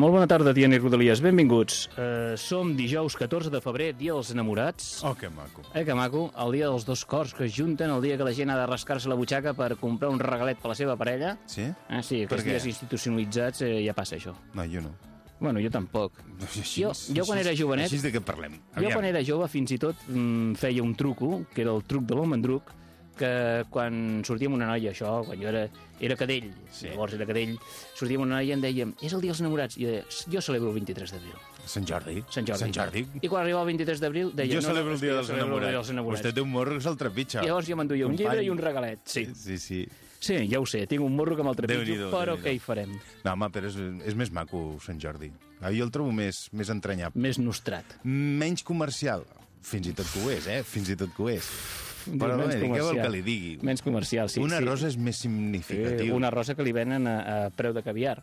molt bona tarda, Diana i Rodalies. Benvinguts. Uh, som dijous 14 de febrer, dia dels enamorats. Oh, que maco. Eh, que maco, el dia dels dos cors que es junten, el dia que la gent ha de rascar-se la butxaca per comprar un regalet per la seva parella. Sí? Ah, sí, Per aquests què? dies institucionalitzats eh, ja passa això. No, jo no. Bueno, jo tampoc. Així, Jo- jo quan era jovenet- Així de què parlem? Jo quan era jove fins i tot mm, feia un truco, que era el truc de l'homendruc, que quan sortia amb una noia, això, quan jo era, era cadell, Sí. llavors era cadell, sortia amb una noia i em dèiem, és el dia dels enamorats, i jo deia, jo celebro el 23 d'abril. Sant Jordi. Sant Jordi. Sant Jordi. I quan arribava el 23 d'abril deia... jo celebro no, el dia dels enamorats. dels enamorats. Vostè té un morro que se'l trepitja. I llavors jo m'enduia un llibre i un regalet. Sí. Sí, sí. sí, ja ho sé, tinc un morro que me'l trepitjo, però què hi farem? No, home, però és, és més maco Sant Jordi. Ah, jo el trobo més, més entranyable. Més nostrat. Menys comercial. Fins i tot que ho és, eh? Fins i tot que ho és. Però, Menys bé, què vol comercial. que li digui? Menys comercial, sí. una sí. rosa és més significatiu. una rosa que li venen a, a preu de caviar.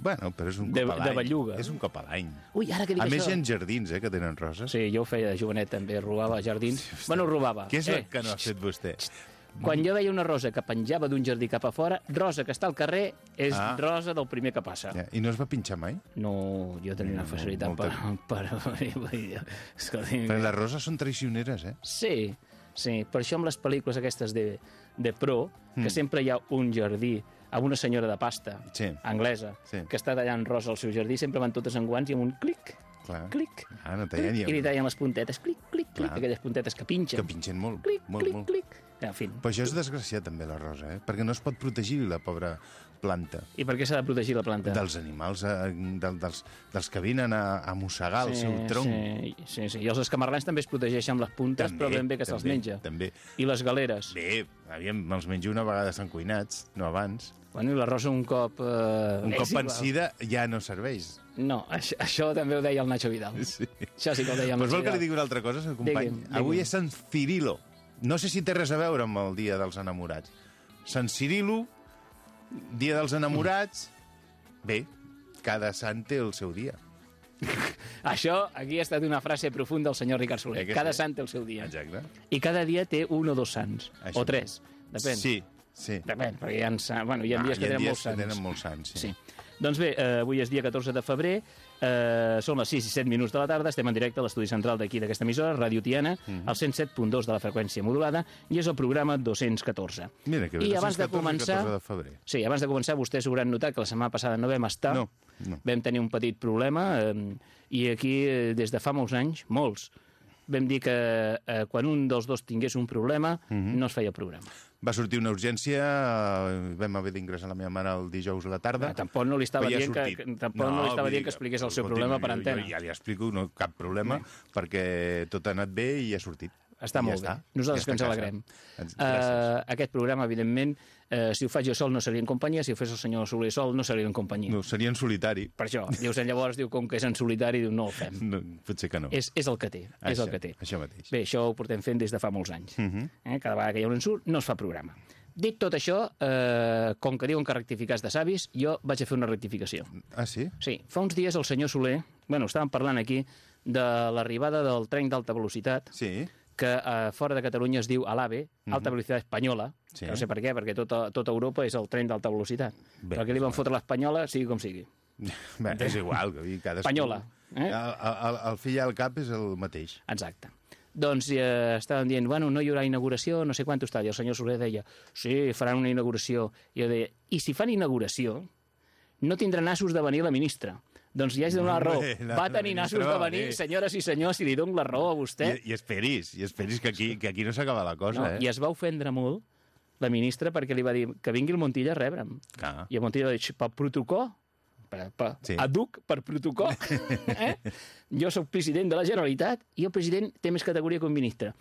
Bueno, però és un De- cop a l'any. de belluga. És un cop a l'any. Ui, ara que dic A més, això... hi ha jardins, eh, que tenen roses. Sí, jo ho feia de jovenet també, robava jardins. Sí, bueno, robava. Què és eh, el que no ha fet vostè? Quan jo veia una rosa que penjava d'un jardí cap a fora, rosa que està al carrer és Ah. rosa del primer que passa. Ja, I no es va pinxar mai? No, jo tenia una facilitat per... molta- per... Escolti, Perquè les roses són traicioneres, eh? Sí, sí, per això amb les pel·lícules aquestes de, de pro, que sempre hi ha un jardí amb una senyora de pasta Sí. anglesa Sí. que està tallant rosa al seu jardí, sempre van totes en guants i amb un clic, Clar. clic, Ah, no clic, i li tallen les puntetes, clic, clic, clic, aquelles puntetes que pinxen. Que pinxen molt, Clic, molt, clic, molt. clic. En fi. Però això és desgraciat, també, la rosa, eh? Perquè no es pot protegir la pobra planta I per què s'ha de protegir la planta? dels animals, eh, del, dels, dels que vinen a, a mossegar el seu tronc. Sí, sí, sí. I els escamarlans també es protegeixen amb les puntes, però ben bé que se'ls també, menja. També. I les galeres. Bé, aviam, me'ls menjo una vegada estan cuinats, no abans. Bueno, i la rosa un cop... Eh, Un cop vencida ja no serveix. No, això, això també ho deia el Nacho Vidal. Sí. Això sí que ho deia el Pues Nacho vol que li digui una altra cosa, company? Digui'm, Avui digui'm. és Sant Cirilo. No sé si té res a veure amb el Dia dels Enamorats. Sant Cirilo, Dia dels Enamorats... Bé, cada sant té el seu dia. Això, aquí ha estat una frase profunda del senyor Ricard Soler. Eh que Cada sí? sant té el seu dia. Exacte. I cada dia té un o dos sants. Això. O tres. Depèn. Sí, sí. Depèn, perquè hi ha, bueno, hi ha Ah, dies que tenen molts que sants. tenen molts sants, sí. Sí. Doncs bé, eh, avui és dia 14 de febrer, eh, són les 6 i 7 minuts de la tarda, estem en directe a l'estudi central d'aquí d'aquesta emissora, Ràdio Tiana, Mhm. al 107.2 de la freqüència modulada, i és el programa 214. Mira que bé, I abans de 214 i començar... 14 de febrer. Sí, abans de començar, vostès hauran notat que la setmana passada no vam estar. No, no. Vam tenir un petit problema eh, i aquí, eh, des de fa molts anys, molts, vam dir que eh, quan un dels dos tingués un problema, Mhm. no es feia programa. Va sortir una urgència, eh, vam haver d'ingressar la meva mare el dijous a la tarda. Eh, tampoc no li estava ja dient que- tampoc no li estava dient que expliqués el seu problema per antena. Jo, ja li explico, no cap problema, perquè tot ha anat bé i ha sortit. Està I molt ja bé. està. Nosaltres Ja que ens alegrem. Uh, aquest programa, evidentment, eh, si ho faig jo sol no seria en companyia, si ho fes el senyor Soler sol no seria en companyia. No, seria en solitari. Per això, dius, llavors, diu, com que és en solitari, diu, no el fem. No, potser que no. És, és el que té, és això, el que té. Això mateix. Bé, això ho portem fent des de fa molts anys. Uh -huh. eh? Cada vegada que hi ha un ensurt, no es fa programa. Dit tot això, eh, com que diuen que rectificats de savis, jo vaig a fer una rectificació. Ah, sí? Sí, fa uns dies el senyor Soler, bueno, estàvem parlant aquí de l'arribada del tren d'alta velocitat, Sí. Que eh, fora de Catalunya es diu ALAVE, Alta Velocitat Espanyola, Mhm. Sí. que no sé per què, perquè tota, tota Europa és el tren d'alta velocitat. Bé, Però aquí li van fotre l'espanyola, sigui com sigui. Bé, és igual. que Cadascú... Espanyola, eh? El, el, el fill al cap és el mateix. Exacte. Doncs eh, estàvem dient, bueno, no hi haurà inauguració, no sé quant està. I el senyor Soler deia, sí, faran una inauguració. I jo deia, i si fan inauguració, no tindrà nassos de venir la ministra. Doncs ja és de donar la raó. La- Va la tenir ministra nassos de venir, venir. senyores i senyors, i li dono la raó a vostè. I, I esperis, i esperis que aquí, que aquí no s'acaba la cosa, no, eh? I es va ofendre molt la ministra perquè li va dir que vingui el Montilla a rebre'm. Ah. I el Montilla va dir, per protocol, per, per, Sí. sí. aduc per protocol. eh? Jo sóc president de la Generalitat i el president té més categoria que un ministre.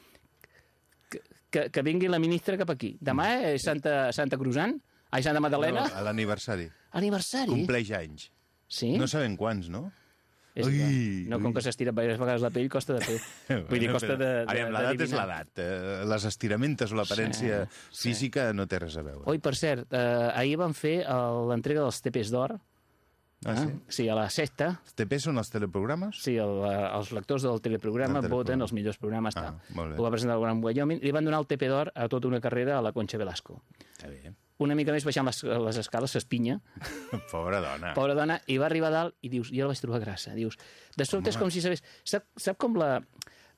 Que, que, que vingui la ministra cap aquí. Demà és Santa, Santa Cruzant? Ai, Santa Magdalena? No, a l'aniversari. Aniversari? Compleix anys. Sí? No sabem quants, no? És Ui, que, no, com ui. que s'estira diverses vegades la pell, costa de fer. Vull dir, costa de, de, Aviam, l'edat és l'edat. Eh, les estiramentes o l'aparència Sí, física no té res a veure. Oi, per cert, eh, ahir van fer el- l'entrega dels TPs d'or. Ah, sí? Sí, a la sexta. Els TP són els teleprogrames? Sí, el, eh, els lectors del teleprograma Del teleprograma. voten els millors programes. Ah, tal. molt bé. Ho va presentar el Gran Wyoming. Li van donar el TP d'or a tota una carrera a la Concha Velasco. Està bé. Una mica més baixant les, les escales s'espinya, Pobra dona. pobra dona, i va arribar a dalt i dius, jo la vaig trobar grassa. Dius, de sobte és com si sabés... Sap, sap com la,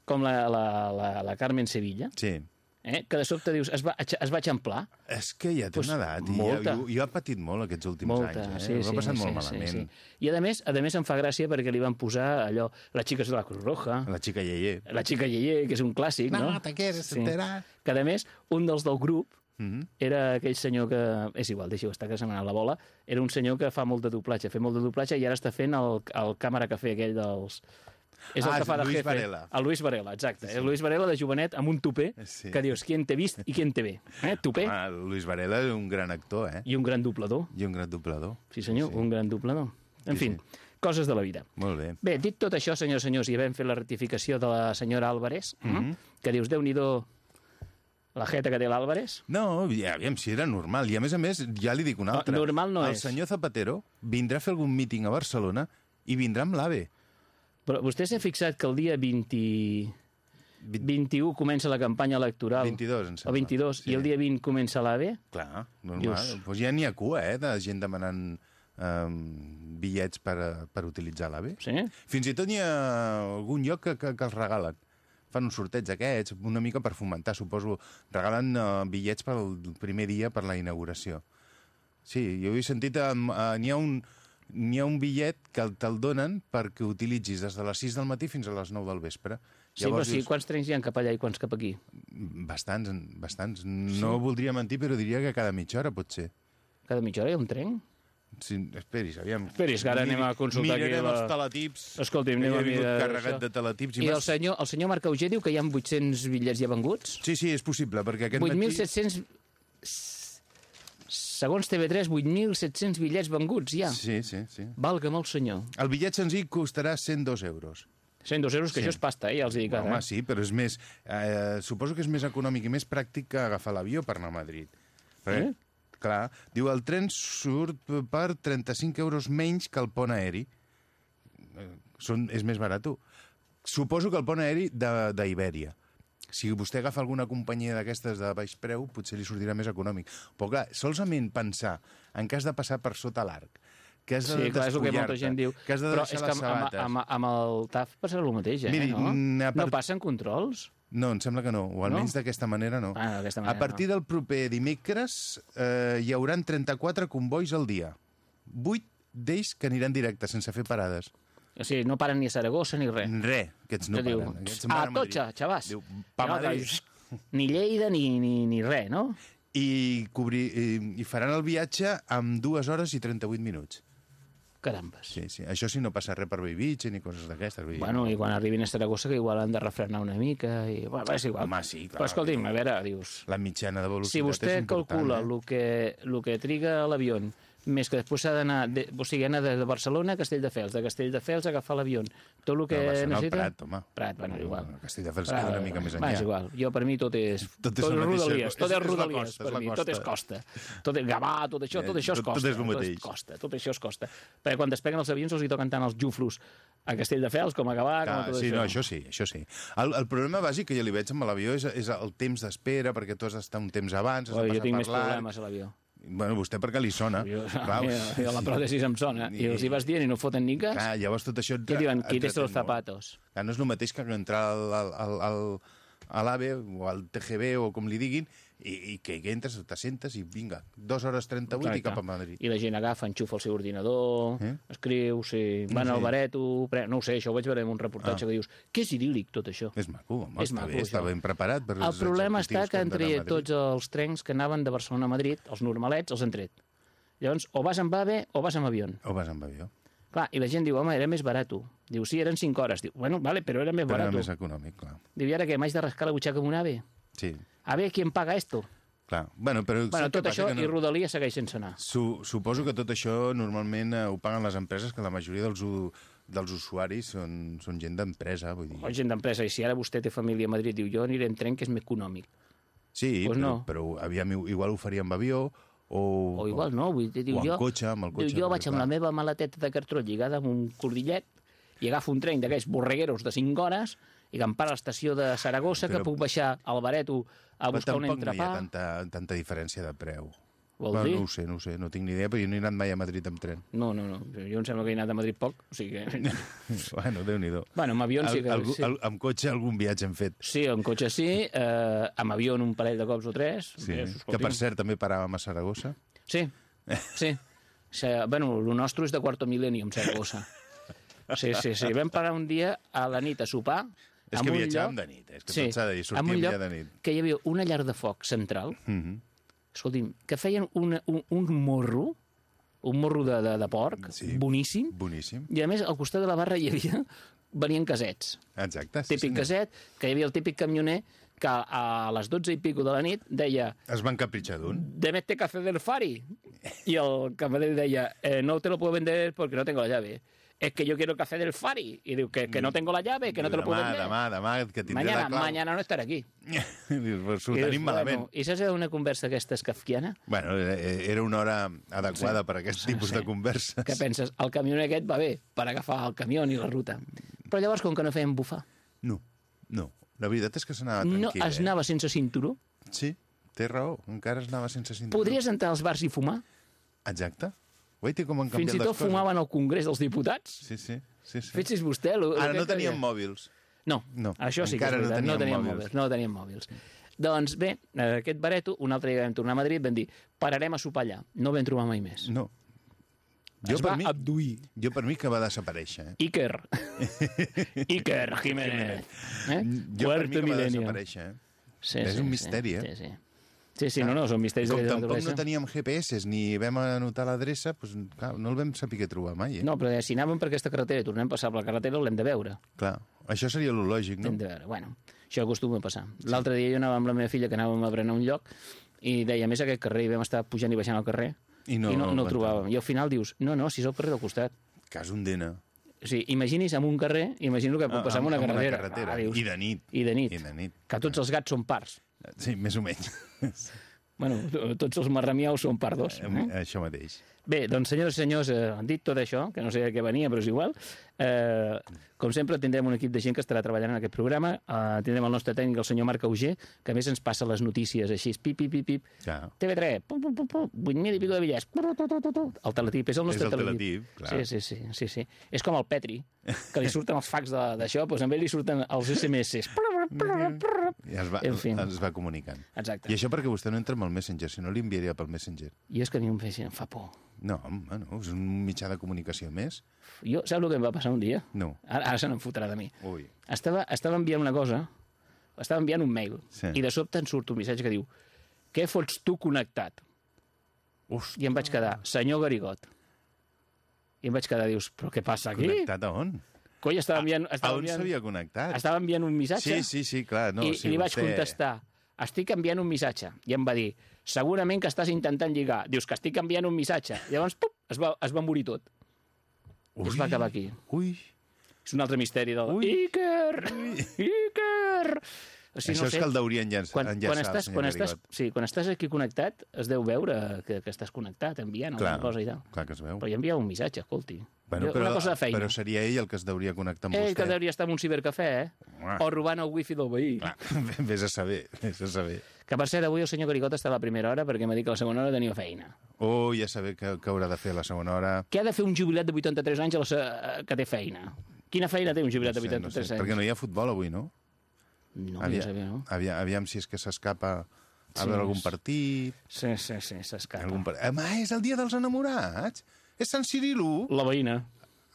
com la, la, la, la Carmen Sevilla? Sí. Eh? Que de sobte dius, es va, es va eixamplar. És que ja té Pues una edat i molta. i, i ha patit molt aquests últims Molta, anys. Eh? sí, Ho sí. ha passat sí, molt sí, malament. Sí, I a més, a més em fa gràcia perquè li van posar allò, les xiques de la Cruz Roja, La xica Yeye. la xica Yeye, que és un clàssic, no? te quieres enterar. Que a més, un dels del grup Mhm. era aquell senyor que... És igual, deixi-ho estar, que se m'ha la bola. Era un senyor que fa molt de doblatge, fa molt de doblatge i ara està fent el, el càmera cafè aquell dels... És el Ah, que fa de Luis jefe. Varela. El Luis Varela, exacte. Sí. El Luis Varela de jovenet amb un tupé Sí. que dius, qui en té vist i qui en té bé. Eh? Tupé Ah, Luis Varela és un gran actor, eh? i un gran doblador. I un gran doblador. Sí, senyor, Sí. sí. un gran doblador. En Sí, fi, coses de la vida. Molt bé. Bé, dit tot això, senyors i senyors, i havent fet la rectificació de la senyora Álvarez, mm. -hmm. que dius, déu nhi la jeta que té l'Álvarez, No, ja, aviam, si era normal. I a més a més, ja li dic una No, altra. normal no el és. senyor Zapatero vindrà a fer algun míting a Barcelona i vindrà amb l'AVE. Però vostè s'ha fixat que el dia 20... 21 comença la campanya electoral. 22, em sembla. O 22, Sí. i el dia 20 comença l'AVE? Clar, normal. Dius-. Pues ja n'hi ha cua, eh, de gent demanant um, bitllets per, a- per utilitzar l'AVE. Sí? Fins i tot hi ha algun lloc que, que, que els regalen. Fan un sorteig d'aquests, una mica per fomentar, suposo. Regalen uh, bitllets pel primer dia per la inauguració. Sí, jo he sentit... Uh, n'hi ha un n'hi ha un bitllet que el- te'l donen perquè utilitzis des de les 6 del matí fins a les 9 del vespre. Sí, però sí, quants trens hi ha cap allà i quants cap aquí? Bastants, bastants. No voldria mentir, però diria que cada mitja hora pot ser. Cada mitja hora hi ha un tren? Sí, esperis, aviam. Esperis, que ara anem a consultar aquí Mirarem la- els teletips. Escolti'm, anem a mirar carregat això. de teletips. I el m'has- senyor, el senyor Marc Auger diu que hi ha 800 bitllets ja venguts? Sí, sí, és possible, perquè aquest matí... 8.700... Segons TV3, 8.700 bitllets venguts ja. Sí, sí, sí. Valga'm el senyor. El bitllet senzill costarà 102 euros. 102 euros, que Sí. això és pasta, eh? ja els dic ara. Home, eh? sí, però és més... Eh, suposo que és més econòmic i més pràctic que agafar l'avió per anar a Madrid. Perquè, Eh? Clar, diu, el tren surt per 35 euros menys que el pont aeri. Eh, Són, és més barat. Suposo que el pont aeri d'Ibèria. Si vostè agafa alguna companyia d'aquestes de baix preu, potser li sortirà més econòmic. Però clar, solament pensar en cas de passar per sota l'arc, que has de Sí, clar, és el que molta gent diu. que has de Però és que amb, amb, amb, amb el TAF passa el mateix, eh? Miri, no? part- no passen controls? No, em sembla que no, o almenys d'aquesta manera no. Ah, manera a partir del proper dimecres eh, hi hauran 34 convois al dia. 8 d'ells que aniran directes, sense fer parades. O sigui, no paren ni a Saragossa ni res. Re, aquests no Que diu, paren. Aquests a. Totxa, xavàs. Diu, pa No, que- Ni Lleida ni, ni, ni res, no? I, cobrir, i, I faran el viatge amb 2 hores i 38 minuts. Carambes. Sí, sí. Això sí, no passa res per Bellvitge ni coses d'aquestes. Bueno, i quan arribin a Saragossa, que igual han de refrenar una mica, i... Bueno, és igual. Home, sí, clar. Però escolti'm, a veure, dius... La mitjana de velocitat Si vostè calcula eh? el que, el que triga l'avió, més que després s'ha d'anar... de- O sigui, anar de Barcelona a Castelldefels, de Castelldefels a agafar l'avió. Tot el que No, necessita... Prat, home. Prat, bueno, igual. Castelldefels queda una mica més Va, enllà. és igual. Jo, per mi, tot és... Tot és tot mateixa- rodalies. Tot és- és, és rodalies, costa, per és mi. costa. Tot és costa. Tot és Gavà, tot això, tot Eh, això és tot- tot costa. és lo mateix. costa. Tot això és costa. Perquè quan despeguen els avions els hi toquen tant els juflos a Castelldefels com a Gavà, com a tot sí, això. no, això sí, això sí. El, el problema bàsic que jo li veig amb l'avió és, és el temps d'espera, perquè tu has d'estar un temps abans, has Oi, de jo passar tinc per més problemes a l'avió. Bueno, vostè perquè li sona. Jo, Clar, jo, jo la pròtesi em sona. I els hi vas dient i no foten ni cas. clar, llavors tot això... Què diuen? Quites molt. zapatos. Clar, no és el mateix que entrar al, al, al, al, a l'AVE o al TGV o com li diguin i, i que, que entres, t'assentes i vinga, 2 hores 38 i cap a Madrid. I la gent agafa, enxufa el seu ordinador, Eh? escriu, sí, van No al bareto... Pre... No ho sé, això ho vaig veure en un reportatge Ah. que dius que és idíl·lic tot això. És maco, home, És està maco, bé, està això. ben preparat. Per El problema està que han Madrid. tots els trens que anaven de Barcelona a Madrid, els normalets, els han tret. Llavors, o vas amb AVE o vas amb avió. O vas amb avió, Clar, i la gent diu, home, era més barat. Diu, sí, eren 5 hores. Diu, bueno, vale, però era més però era barat. més econòmic, clar. Diu, i ara què, m'haig de rascar la butxaca amb un AVE? Sí, A veure, qui em paga esto? clar. Bueno, però Bueno, tot això Que i Rodalia segueix sense anar. Su, suposo que tot això normalment eh, ho paguen les empreses, que la majoria dels, dels usuaris són, són gent d'empresa, vull dir. O gent d'empresa, i si ara vostè té família a Madrid, diu, jo aniré en tren, que és més econòmic. Sí, Pues però, no. però aviam, igual ho faria amb avió o... O igual no, vull dir, diu, jo, cotxe, amb el cotxe. diu, jo vaig amb la meva maleteta de cartró lligada amb un cordillet i agafo un tren d'aquells borregueros de 5 hores i que em para a l'estació de Saragossa, Però- que puc baixar al Bareto a Però buscar un tampoc no hi ha entrepà. tanta, tanta diferència de preu. Vol Bueno, dir? no ho sé, no ho sé, no tinc ni idea, però jo no he anat mai a Madrid amb tren. No, no, no. Jo em sembla que he anat a Madrid poc. O sigui que... bueno, Déu-n'hi-do. bueno, amb avió sí que... Algú- sí. al- amb cotxe algun viatge hem fet. Sí, amb cotxe sí, eh, amb avió un parell de cops o tres. Sí, Eh, que per cert també paràvem a Saragossa. Sí, sí. Bueno, el nostre és de quarto mil·lenni, amb Saragossa. Sí, sí, sí. Vam parar un dia a la nit a sopar És que viatjàvem lloc- de nit, és que tot s'ha de dir, sortíem ja de nit. que hi havia una llar de foc central, Mhm. Escolti'm, que feien una, un, un morro, un morro de, de, de porc, Sí. boníssim, Boníssim. i a més al costat de la barra hi havia, venien casets. Exacte. sí, Típic senyor. caset, que hi havia el típic camioner que a les 12 i pico de la nit deia Es van capritxar d'un. «Demete café del Fari». Y el camarer deia eh, «No te lo puedo vender porque no tengo la llave». «Es que yo quiero café del Fari». Y diu «Que, que no tengo la llave, que no te lo puedo demà, vender». demà, demà, que tindré mañana, la clau. mañana no estaré aquí. Dius, pues, ho I tenim dius, malament. Bueno, I saps una conversa aquesta kafkiana? Bueno, era- era una hora adequada per a aquest tipus sí. de converses. Que penses, el camioner aquest va bé per agafar el camió i la ruta. Però llavors, com que no feien bufar, No, no. La veritat és que s'anava no tranquil. es anava sense cinturó, Eh? Sí, té raó. Encara es anava sense cinturó. podries entrar als bars i fumar. Exacte. Guaita com han Fins i tot fumaven al Congrés dels Diputats. Sí, sí. sí, sí. Fixi's vostè... Lo, Ara no que teníem feia. mòbils. No, No, això sí que és no veritat, no teníem teníem mòbils. mòbils. No teníem mòbils. Doncs bé, eh, aquest bareto, un altre dia vam tornar a Madrid, vam dir, pararem a sopar allà. No vam trobar mai més. No. Jo es per va mi, abduir. jo per mi que va desaparèixer. Eh? Iker. Iker Jiménez. Eh? Jo per mi que va desaparèixer. Eh? Sí, És sí, un sí. misteri, eh? Sí, sí. Sí, sí, no, no, són misteris Com d'aquella tampoc no teníem GPS ni vam anotar l'adreça, doncs, clar, no el vam saber trobar mai. Eh? No, però si anàvem per aquesta carretera i tornem a passar per la carretera, l'hem de veure. Clar, això seria lo lògic, no? L'hem de veure. Bueno, això acostuma a passar. L'altre dia jo anava amb la meva filla, que anàvem a berenar a un lloc, i deia, més aquest carrer, i vam estar pujant i baixant al carrer, I no- i no, no el trobàvem. I al final dius, no, no, si és el carrer del costat. Cas un dena. O sigui, imagini's amb un carrer, imagina el que pot passar amb una Amb carretera. carretera. Ah, dius, I de nit. I de nit. I de nit. Que tots els gats són parts. Sí, més o menys. Bueno, tots els marramiaus són parts dos. Eh? Això mateix. Bé, doncs, senyores i senyors, eh, dit tot això, que no sé de què venia, però és igual, eh, com sempre tindrem un equip de gent que estarà treballant en aquest programa. Eh, tindrem el nostre tècnic, el senyor Marc Auger, que a més ens passa les notícies així, pip, pip, pip, pip. Ja. TV3, pu, pu, pu, pu, 8.000 i pico de bitllets. El teletip, és el nostre És el teletip, clar. Sí, sí, sí, sí, sí. És com el Petri, que li surten els fax de- d'això, doncs amb ell li surten els SMS. I es va, En fi. es va comunicant. Exacte. I això perquè vostè no entra amb el Messenger, si no li enviaria pel Messenger. I és que a mi em, fa, em fa por. No, home, no, és un mitjà de comunicació més. Jo, saps el que em va passar un dia? No. Ara, ara se n'en fotrà de mi. Ui. Estava, estava enviant una cosa, estava enviant un mail, Sí. i de sobte em surt un missatge que diu què fots tu connectat? Uf, I em vaig quedar, senyor Garigot. I em vaig quedar, dius, però què passa aquí? Connectat a on? Coi, estava enviant, A estava on enviant, s'havia connectat? estava enviant un missatge Sí, sí, sí, clar. No, i, sí, i li vaig vostè- contestar, estic enviant un missatge. I em va dir, segurament que estàs intentant lligar. Dius que estic enviant un missatge. Llavors, pup, es va, es va morir tot. I es va acabar aquí. Ui, És un altre misteri del... Ui. Iker! Iker! O Això és que el deuria enllaç- quan, enllaçar, quan, estàs, senyor quan, estàs, sí, quan estàs aquí connectat, es deu veure que, que estàs connectat, enviant Clar, alguna cosa i tal. clar que es veu. Però ja enviava un missatge, escolti. Bueno, però, una cosa de feina. però seria ell el que es deuria connectar amb Ell vostè. que hauria estar en un cibercafè, eh? Ah. O robant el wifi del veí. Clar, vés a saber, vés a saber. Que per cert, avui el senyor Garicot està a la primera hora perquè m'ha dit que a la segona hora tenia feina. Oh, ja saber què, què haurà de fer a la segona hora. Què ha de fer un jubilat de 83 anys a la que té feina? Quina feina té un jubilat No sé, de no 83 sé, anys? perquè no hi ha futbol avui, no? No, Aviam, ja sabia, no? aviam, aviam si és que s'escapa a Sí, veure algun partit... Sí, sí, sí, s'escapa. Algun par... Home, és el dia dels enamorats! És Sant Cirilo! La veïna.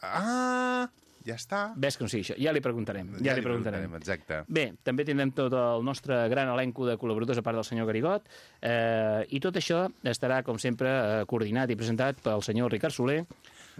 Ah, ja està. Ves no sigui això. Ja li preguntarem. Ja, li preguntarem. Exacte. Bé, també tindrem tot el nostre gran elenco de col·laboradors a part del senyor Garigot eh, i tot això estarà, com sempre, eh, coordinat i presentat pel senyor Ricard Soler.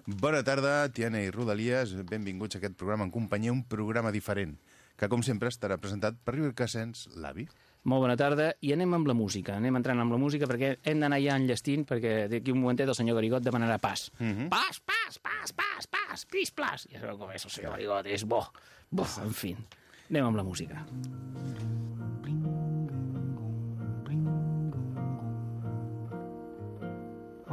Bona tarda, Tiana i Rodalies. Benvinguts a aquest programa en companyia, un programa diferent, que com sempre estarà presentat per River Casens, l'avi. Molt bona tarda i anem amb la música. Anem entrant amb la música perquè hem d'anar ja enllestint perquè d'aquí un momentet el senyor Garigot demanarà pas. Mhm. Pas, pas, pas, pas, pas, plis, plas. Ja sabeu com és el senyor Garigot, és bo. Bo, en fi. Anem amb la música.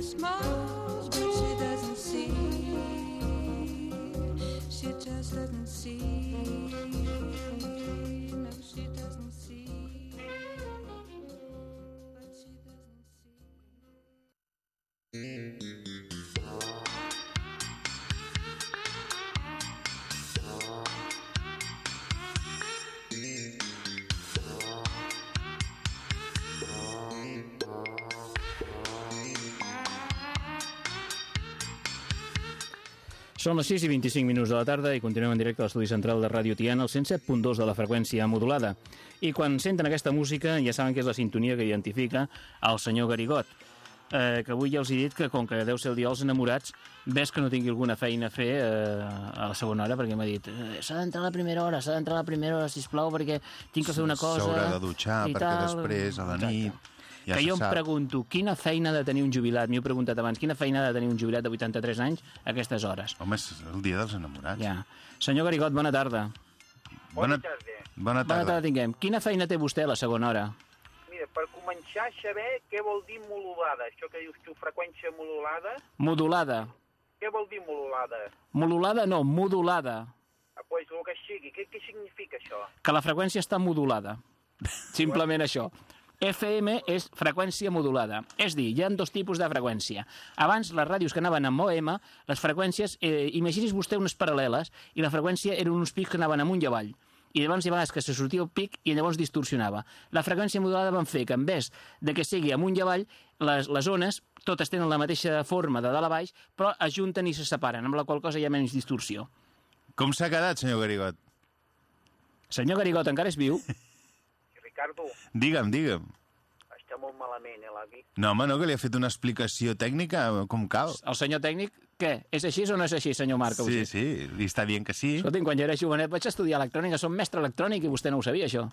Christmas. Són les 6 i 25 minuts de la tarda i continuem en directe a l'estudi central de Ràdio Tiana, al 107.2 de la freqüència modulada. I quan senten aquesta música ja saben que és la sintonia que identifica el senyor Garigot, eh, que avui ja els he dit que com que deu ser el dia dels enamorats, ves que no tingui alguna feina a fer eh, a la segona hora, perquè m'ha dit eh, s'ha d'entrar a la primera hora, s'ha d'entrar a la primera hora, sisplau, perquè tinc que fer una cosa... S'haurà de dutxar, perquè tal. després, a la Exacte. nit, ja que jo em sap. pregunto, quina feina ha de tenir un jubilat, m'hi he preguntat abans, quina feina ha de tenir un jubilat de 83 anys a aquestes hores? Home, és el dia dels enamorats. Ja. Senyor Garigot, bona tarda. Bona, Bona tarda. bona Bona tarda tarda. tinguem. Quina feina té vostè a la segona hora? Mira, per començar a saber què vol dir modulada. Això que dius tu, freqüència modulada, Modulada. què vol dir modulada? Modulada no, modulada. Ah, pues el que sigui, què, què significa això? Que la freqüència està modulada. Simplement això. FM és freqüència modulada. És dir, hi ha dos tipus de freqüència. Abans, les ràdios que anaven amb OM, les freqüències, eh, imagini's vostè unes paral·leles, i la freqüència eren uns pics que anaven amunt i avall. I llavors hi ha vegades que se sortia el pic i llavors distorsionava. La freqüència modulada van fer que en vez de que sigui amunt i avall, les, les ones totes tenen la mateixa forma de dalt a baix, però es junten i se separen, amb la qual cosa hi ha menys distorsió. Com s'ha quedat, senyor Garigot? Senyor Garigot, encara és viu? Ricardo, Digue'm, digue'm. està molt malament, eh, l'avi? No, home, no, que li ha fet una explicació tècnica com cal. El senyor tècnic, què? És així o no és així, senyor Marc? Sí, sí, li està dient que sí. Escolti'm, quan jo era jovenet vaig estudiar electrònica, som mestre electrònic i vostè no ho sabia, això.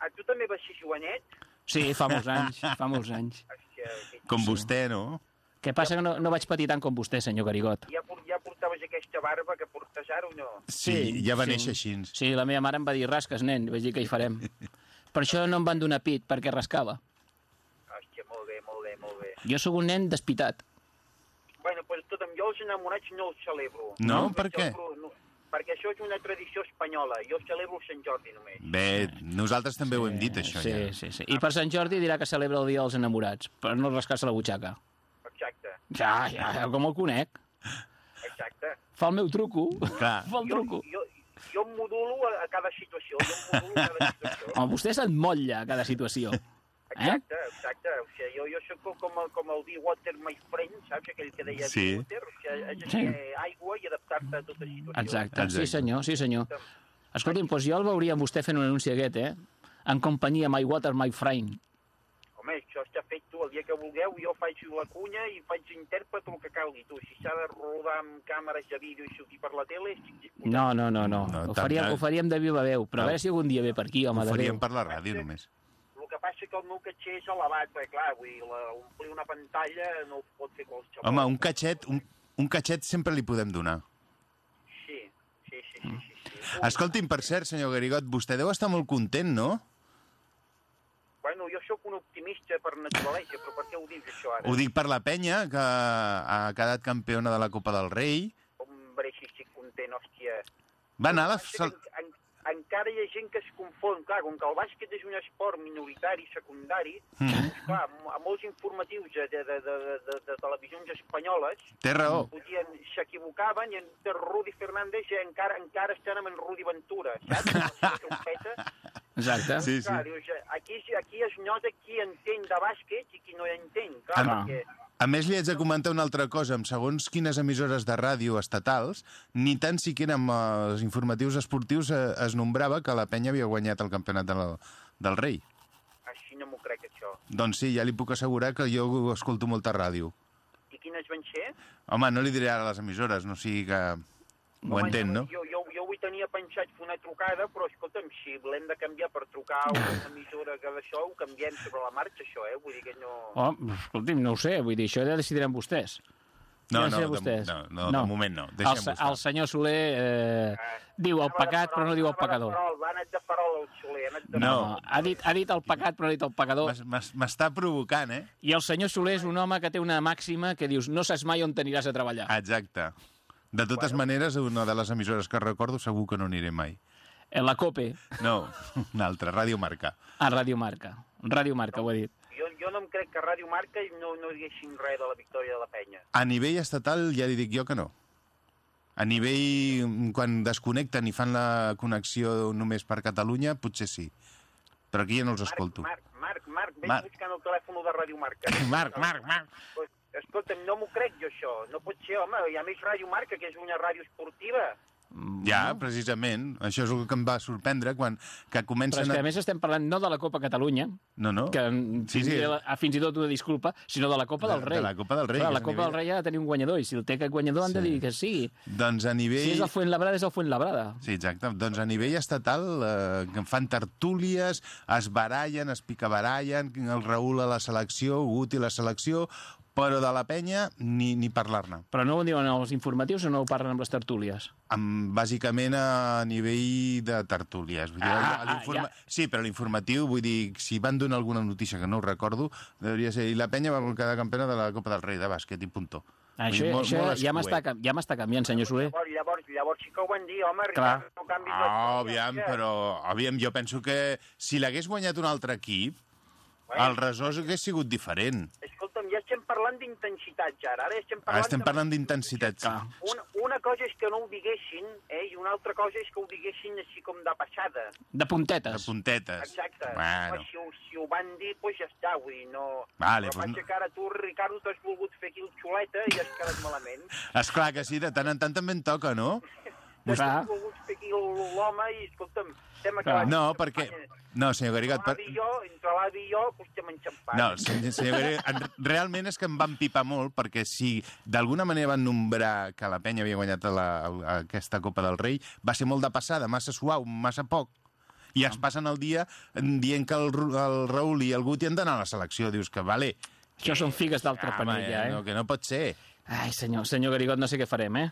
Ah, tu també vas ser jovenet? Sí, fa molts anys, fa molts anys. Com vostè, no? Què passa que no, no vaig patir tant com vostè, senyor Garigot? ja, ja portaves aquesta barba que portes ara o no? Sí, ja va néixer així. Sí, la meva mare em va dir, rasques, nen, vaig dir que hi farem. Per això no em van donar pit, perquè rascava. Hòstia, molt bé, molt bé, molt bé. Jo sóc un nen despitat. Bueno, pues tot amb jo els enamorats no els celebro. No? els Per què? celebro, No, perquè això és una tradició espanyola. Jo celebro Sant Jordi només. Bé, nosaltres també ho hem dit, això, sí, ja. sí, sí. I per Sant Jordi dirà que celebra el dia dels enamorats, per no rascar-se la butxaca. Exacte, Ja, ja, com el conec. exacte. Fa el meu truco. Clar. Fa el truco. jo, jo em modulo a, cada situació. Jo em modulo a cada situació. Home, vostè s'enmotlla a cada situació. Eh? Exacte, exacte. O sigui, jo, jo soc com, el- com el Be Water My Friend, saps? Aquell que deia Sí. Be Water. O sigui, Sí. sí. aigua i adaptar-te a tota situació. Exacte. Exacte. sí senyor, sí senyor. Escolti'm, doncs jo el veuria amb vostè fent un anunci aquest, eh? En companyia My Water, My Friend. Home, això està fet tu. El dia que vulgueu jo faig la cunya i faig intèrpret el que calgui. Tu, si s'ha de rodar amb càmeres de vídeo i sortir per la tele. No, no, no, no. No, ho, faríem, tant. ho faríem de viva veu, però No. a veure si algun dia ve per aquí, home, Ho de faríem Déu. per la ràdio, només. El que passa que el meu caché és elevat, perquè clar, vull dir, la, omplir una pantalla no ho pot fer qualsevol. Home, un catxet, un, un catxet sempre li podem donar. Sí, sí, sí, sí. sí, sí. Escolti'm, per cert, senyor Garigot, vostè deu estar molt content, no? Bueno, jo sóc un optimista per naturalesa, però per què ho dius, això, ara? Ho dic per la penya, que ha quedat campiona de la Copa del Rei. Hombre, si estic content, hòstia. Va anar a la... En, en, encara hi ha gent que es confon. Clar, com que el bàsquet és un esport minoritari, secundari, Mm. doncs, clar, a molts informatius de, de, de, de, de, de televisions espanyoles Té raó. podien, s'equivocaven i en Rudi Fernández ja encara, encara estan amb en Rudi Ventura, saps? La trompeta. Exacte. Sí, sí. Clar, dius, aquí, aquí es nota qui entén de bàsquet i qui no entén. Clar, Ah, no. perquè A més, li haig de comentar una altra cosa. Amb segons quines emissores de ràdio estatals, ni tan siquiera amb els informatius esportius eh, es nombrava que la penya havia guanyat el campionat del, del rei. així no m'ho crec, això. Doncs sí, ja li puc assegurar que jo escolto molta ràdio. I quines van ser? Home, no li diré ara les emissores, no sigui que... Ho Home, entén, no? Jo, jo, jo avui tenia pensat fer una trucada, però escolta'm, si l'hem de canviar per trucar a una emissora que d'això, ho canviem sobre la marxa, això, eh? Vull dir que no... Oh, escolti'm, no ho sé, vull dir, això ja decidiran vostès. No, no, sé de, vostès. no, no, de moment no. El, el senyor Soler eh, diu el pecat, però no diu el farol, pecador. farol, Va anat de farol el Soler, de No. farol. ha dit, ha dit el pecat, però ha dit el pecador. M'es- m'es- M'està provocant, eh? I el senyor Soler és un home que té una màxima que dius no saps mai on t'aniràs a treballar. Exacte. De totes maneres, una de les emissores que recordo segur que no aniré mai. En la COPE, No, una altra, Ràdio Marca. a Ràdio Marca. Ràdio Marca, ho he dit. Jo, jo no em crec que Ràdio Marca no, no diguessin res de la victòria de la penya. A nivell estatal ja li dic jo que no. A nivell, mm, quan desconnecten i fan la connexió només per Catalunya, potser sí. Però aquí ja no els escolto. Marc, Marc, Marc, vés Marc. buscant el telèfon de Ràdio Marca. Marc, Marc, Marc. Pues, Escolta'm, no m'ho crec jo, això. No pot ser, home. I a més Ràdio Marca, que és una ràdio esportiva. Ja, precisament. Això és el que em va sorprendre quan que Però comencen és que a més estem parlant no de la Copa Catalunya, No, no. que Sí, sí. tindria la- fins i tot una disculpa, sinó de la Copa De- del Rei. de la Copa del Rei, Clar, la a Copa nivell- del Rei ha de tenir un guanyador, i si el té aquest guanyador han de Sí. dir que sí. Doncs a nivell... Si és el Fuentlabrada, és el Fuentlabrada. Sí, exacte. Doncs a nivell estatal eh, que fan tertúlies, es barallen, es picabarallen, el Raül a la selecció, Guti a la selecció, però de la penya ni, ni parlar-ne. Però no ho diuen els informatius o no ho parlen amb les tertúlies? Amb, bàsicament a nivell de tertúlies. Vull dir, Ah, ah, ja. Sí, però l'informatiu, vull dir, si van donar alguna notícia que no ho recordo, hauria ser... I la penya va quedar campiona de la Copa del Rei de bàsquet i puntó. Vull Això, dir, molt- això molt ja m'està ja m'està canviant, senyor Soler. Llavors, llavors, llavors sí que ho van dir, home, Clar. Ricard, no canvis Ah, aviam, història. però aviam, jo penso que si l'hagués guanyat un altre equip, el resós hagués sigut diferent. Estem parlant d'intensitat, ja. Ara estem Ara parlant... estem de- parlant d'intensitat. Clar. Una, una cosa és que no ho diguessin, eh, i una altra cosa és que ho diguessin així com de passada. De De puntetes. puntetes. Exacte. Bueno. Home, si, ho, si ho van dir, doncs ja està, vull no... Vale, Però doncs no- que ara tu, Ricardo, t'has volgut fer aquí el xuleta i has quedat malament. Esclar que sí, de tant en tant també en toca, no? T'has Clar. volgut fer aquí l'home i, escolta'm, estem acabant... No, perquè... No, senyor Garigot, per... L'avi i jo, entre l'avi i jo, doncs estem enxampats. No, senyor, senyor Garigot, en- realment és que em van pipar molt perquè si d'alguna manera van nombrar que la penya havia guanyat la, aquesta Copa del Rei, va ser molt de passada, massa suau, massa poc. I es passen el dia dient que el, el Raül i el Guti han d'anar a la selecció. Dius que, vale... Això són figues d'altra home, panella, No, eh? que no pot ser. Ai, senyor, senyor Garigot, no sé què farem, eh?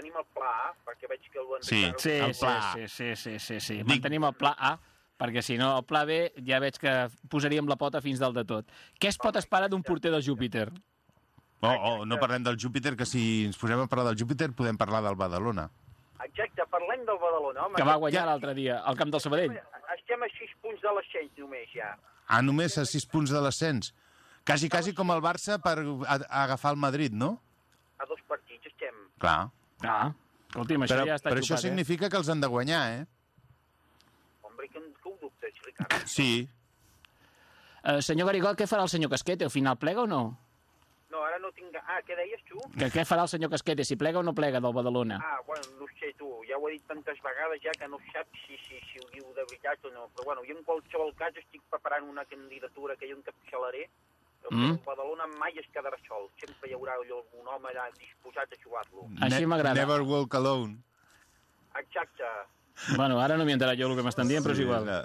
Mantenim el pla A, perquè veig que el Sí. Ricardo... Sí, El sí, pla A. sí, sí, sí, sí, sí. Dic- Mantenim el pla A, perquè si no, el pla B ja veig que posaríem la pota fins dalt de tot. Què es pot esperar d'un porter del Júpiter? Oh, oh, no parlem del Júpiter, que si ens posem a parlar del Júpiter podem parlar del Badalona. Exacte, parlem del Badalona, home. Que va guanyar Ja. l'altre dia al camp del Sabadell. Estem a 6 punts de l'ascens només, ja. Ah, només a 6 punts de l'ascens. Quasi, quasi com el Barça per agafar el Madrid, no? A dos partits estem. Clar. Ah, escolti'm, això Però, ja està però això xupat, eh? significa que els han de guanyar, eh? Hombre, que, que ho dubtes, Ricardo? Sí. Eh, senyor Garigot, què farà el senyor Casquete? Al final plega o no? No, ara no tinc... Ah, què deies tu? Que, què farà el senyor Casquete? Si plega o no plega del Badalona? Ah, bueno, no sé, tu. Ja ho he dit tantes vegades ja que no saps si, si, si ho diu de veritat o no. Però bueno, jo en qualsevol cas estic preparant una candidatura que jo encapçalaré. Mm. Badalona mai es quedarà sol. Sempre hi haurà algun home allà disposat a jugar-lo. Així m'agrada. Never walk alone. Exacte. Bueno, ara no m'hi enterat jo el que m'estan dient, però és igual. La,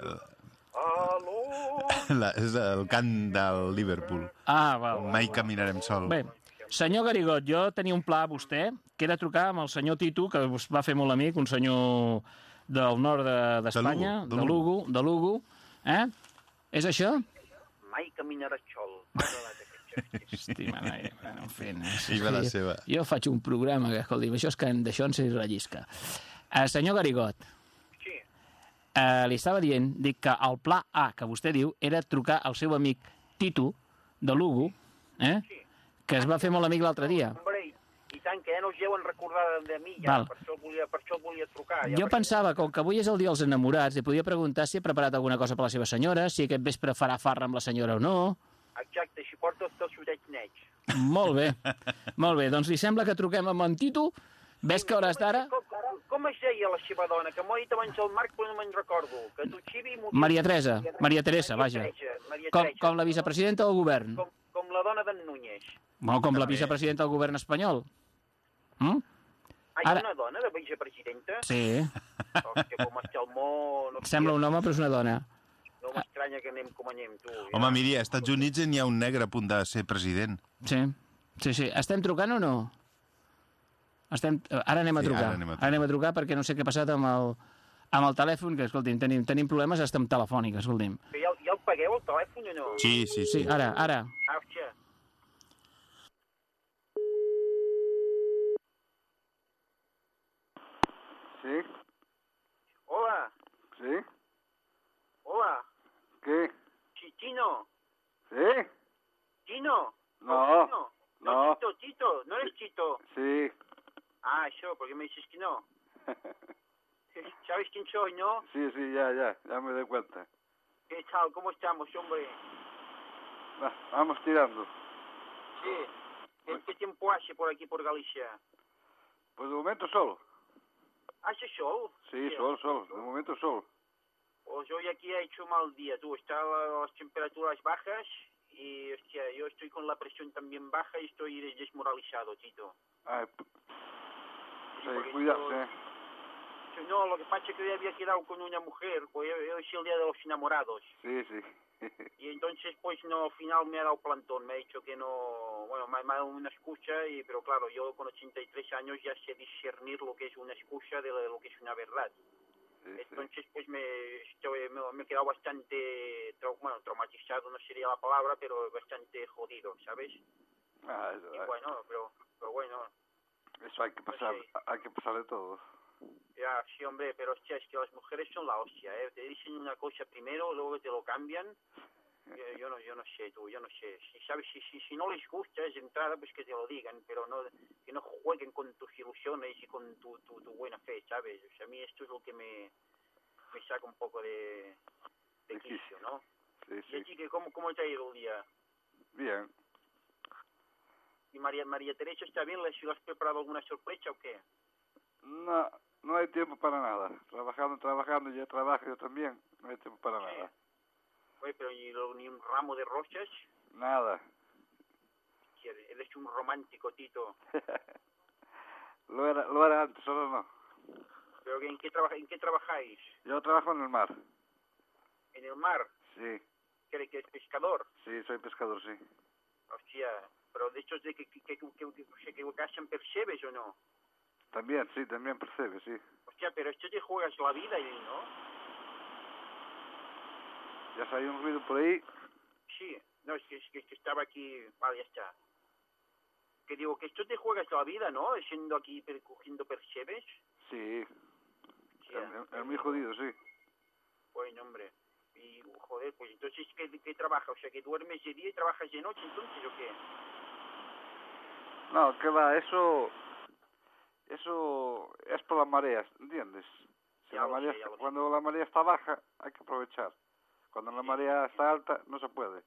Aló! la, és el cant del Liverpool. Ah, val. Mai caminarem sol. Bé, senyor Garigot, jo tenia un pla a vostè, que era trucar amb el senyor Tito, que us va fer molt amic, un senyor del nord de- d'Espanya, De de, Lugo, de Lugo, de Lugo. Eh? És això? Mai caminaràs sol. Mare, bueno, en fi. no sé. I va la seva. Jo faig un programa que, escolti, això és que d'això ens hi rellisca. Uh, senyor Garigot, Sí. uh, li estava dient dic que el pla A que vostè diu era trucar al seu amic Tito, de Lugo, eh? que es va fer molt amic l'altre dia. Hombre, i, tant, que ja no us deuen recordar de mi, ja. Val. Per això, el volia, per això volia trucar. Ja, Jo perquè- pensava, com que avui és el dia dels enamorats, li podia preguntar si ha preparat alguna cosa per la seva senyora, si aquest vespre farà farra amb la senyora o no. Exacte, si porta els teus ulls nets. Molt bé, molt bé. Doncs li sembla que truquem amb en Tito? Ves que hores d'ara... Com, com, com es deia la seva dona? Que m'ho ha dit abans el Marc, però no me'n recordo. Que tu, Xivi... Maria Teresa, Maria Teresa, Maria vaja. Teresa, Maria Com, Teresa. com la vicepresidenta del govern. Com, com la dona d'en Núñez. Bueno, com la vicepresidenta del govern espanyol. Mm? Ah, Ara- una dona de vicepresidenta? Sí, Hòstia, com està el món... sembla un home però és una dona. No m'estranya que anem com anem, tu. ja. Home, miri, als Estats Units n'hi ha un negre a punt de ser president. Sí, sí, sí. Estem trucant o no? Estem... Ara anem a Sí, trucar. ara anem a trucar. Ara anem a trucar perquè no sé què ha passat amb el, amb el telèfon, que, escolti'm, tenim, tenim problemes hasta amb telefònica, escolti'm. Que ja, ja el pagueu, el telèfon, o no? Sí, sí, Sí, sí. ara, ara. ¿Sí? Hola, ¿Sí? hola. ¿Qué? Sí, Tino. ¿Sí? Tino. No, Tino. no. Tito, Tito. No eres Tito. Sí. Ah, eso, porque me dices que no. ¿Sabes quién soy, no? Sí, sí, ya, ya, ya me doy cuenta. ¿Qué tal? ¿Cómo estamos, hombre? Va, vamos tirando. ¿Qué? ¿Qué, qué tiempo hace por aquí, por Galicia? Pues de momento sol. ¿Hace sol? Sí, Tío, sol, sol. De momento sol. Pues hoy aquí ha hecho mal día, tú. Están las temperaturas bajas y, hostia, yo estoy con la presión también baja y estoy desmoralizado, Tito. Ay, Sí. Sí, No, lo que pasa es que yo había quedado con una mujer, pues hoy hoy es el día de los enamorados. Sí, sí. Y entonces, pues, no, al final me ha dado plantón, me ha dicho que no, bueno, me, ha- me ha dado una excusa, y, pero claro, yo con 83 años ya sé discernir lo que es una excusa de lo que es una verdad. Sí, sí. Entonces, pues, me, estoy- me, me he quedado bastante, bueno, traumatizado no sería la palabra, pero bastante jodido, ¿sabes? Ah, eso, Y bueno, pero, pero bueno, eso hay que pasar, sí. hay que pasar de todo. ya, sí, hombre, pero hostia, es que las mujeres son la hostia, ¿eh? Te dicen una cosa primero, luego te lo cambian. Yo, yo no, yo no sé, tú, yo no sé. Si sabes, si, si, si no les gusta es de entrada, pues que te lo digan, pero no, que no jueguen con tus ilusiones y con tu, tu, tu buena fe, ¿sabes? O sea, a mí esto es lo que me, me saca un poco de, de quicio. ¿no? Sí, ¿Y sí. ti, que cómo, cómo te ha ido el día? Bien. ¿Y María, María Teresa está bien? ¿Le has preparado alguna sorpresa o qué? No, no hay tiempo para nada. Trabajando, trabajando, yo trabajo yo también. No hay tiempo para Sí. nada. Oye, pero ni, ni un ramo de rosas. Nada. Que Eres un romántico, Tito. lo, era, lo era antes, ahora no. ¿Pero en qué, trabaja, en qué trabajáis? Yo trabajo en el mar. ¿En el mar? Sí, ¿Que, que es pescador? sí, soy pescador, sí. Hostia, pero de estos de que, que, que, que, que, cazan percebes o no? También, sí, también percebe, sí. Hostia, pero esto te juegas la vida ¿no? Ya salió un ruido por ahí. Sí, no, es que, es que, es que estaba aquí, vale, ya está. Que digo, que esto te juegas la vida, ¿no? Siendo aquí per- cogiendo percebes. Sí, es, es- es muy jodido, sí. Bueno, hombre. Y, joder, pues entonces, ¿qué, ¿qué trabajas? O sea, que duermes de día y trabajas de noche, entonces, ¿o qué? No, que va, eso... Eso es por las mareas, ¿entiendes? Si Ya la marea sé. cuando la marea está baja, hay que aprovechar. Cuando la marea está alta, no se puede.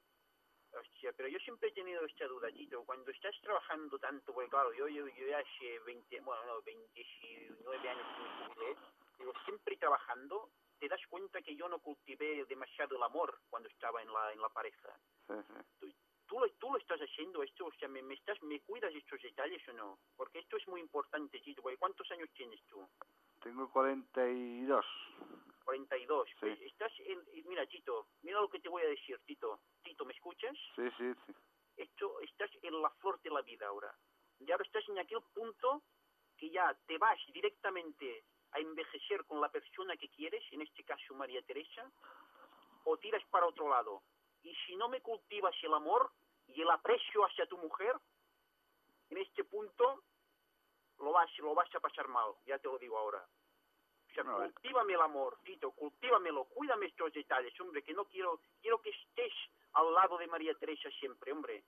Hostia, pero yo siempre he tenido esta duda, Tito. Cuando estás trabajando tanto, porque claro, yo, yo, yo hace 20, bueno, no, 29 años que me jubilé, digo, siempre trabajando, te das cuenta que yo no cultivé demasiado el amor cuando estaba en la, en la pareja. Sí, sí. ¿Tú lo, tú lo estás haciendo esto? O sea, ¿me, me estás, ¿me cuidas estos detalles o no? Porque esto es muy importante. Porque ¿Cuántos años tienes tú? Tengo 42. 42. Sí. Estás en, y mira, Tito, mira lo que te voy a decir, Tito. Tito, ¿me escuchas? Sí, sí, sí. esto estás en la flor de la vida ahora. Y ahora estás en aquel punto que ya te vas directamente a envejecer con la persona que quieres, en este caso María Teresa, o tiras para otro lado. Y si no me cultivas el amor y el aprecio hacia tu mujer, en este punto lo vas, lo vas a pasar mal, ya te lo digo ahora. O sea, No, eh. cultívame el amor, Tito, cultívamelo, cuídame estos detalles, hombre, que no quiero, quiero que estés al lado de María Teresa siempre, hombre.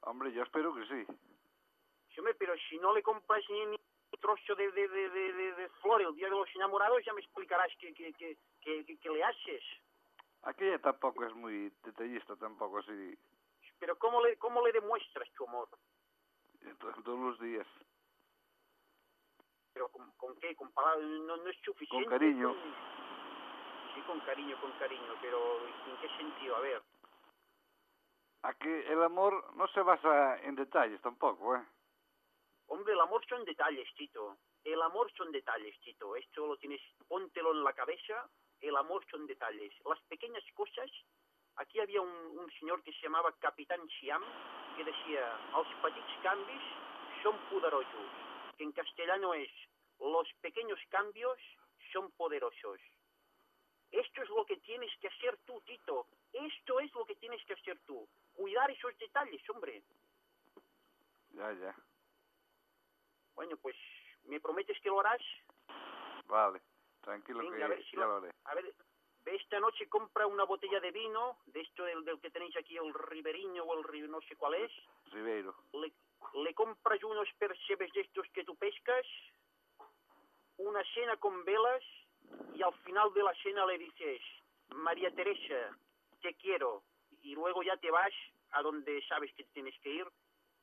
Hombre, yo espero que sí. Sí, hombre, pero si no le compras ni, ni un trozo de, de, de, de, de- flor el día de los enamorados, ya me explicarás qué que, que, que, que- le haces. Aquella tampoco es muy detallista, tampoco así, Pero ¿cómo le, cómo le demuestras tu amor? to- todos los días. ¿Pero con, con qué? ¿Con palabras? No, no es suficiente. Con cariño. Sí, con cariño, con cariño, pero ¿en qué sentido? A ver, Aquí el amor no se basa en detalles tampoco, ¿eh? hombre, el amor son detalles, Tito. El amor son detalles, Tito. Esto lo tienes, póntelo en la cabeza. El amor son detalles. Las pequeñas cosas. Aquí había un, un señor que se llamaba Capitán Siam que decía, els petits canvis son poderosos. Que en castellano es, los pequeños cambios son poderosos. Esto es lo que tienes que hacer tú, Tito. Esto es lo que tienes que hacer tú. Cuidar esos detalles, hombre. Ya, ya. Bueno, pues, ¿me prometes que lo harás? Vale. Tranquilo Venga, que a ver si ya lo- lo haré. A ver, ve esta noche compra una botella de vino, de esto del, del que tenéis aquí, el riberiño o el no sé cuál es. Ribeiro. Le, le compras unos percebes de estos que tú pescas, una cena con velas y al final de la cena le dices, María Teresa, te quiero. Y luego ya te vas a donde sabes que tienes que ir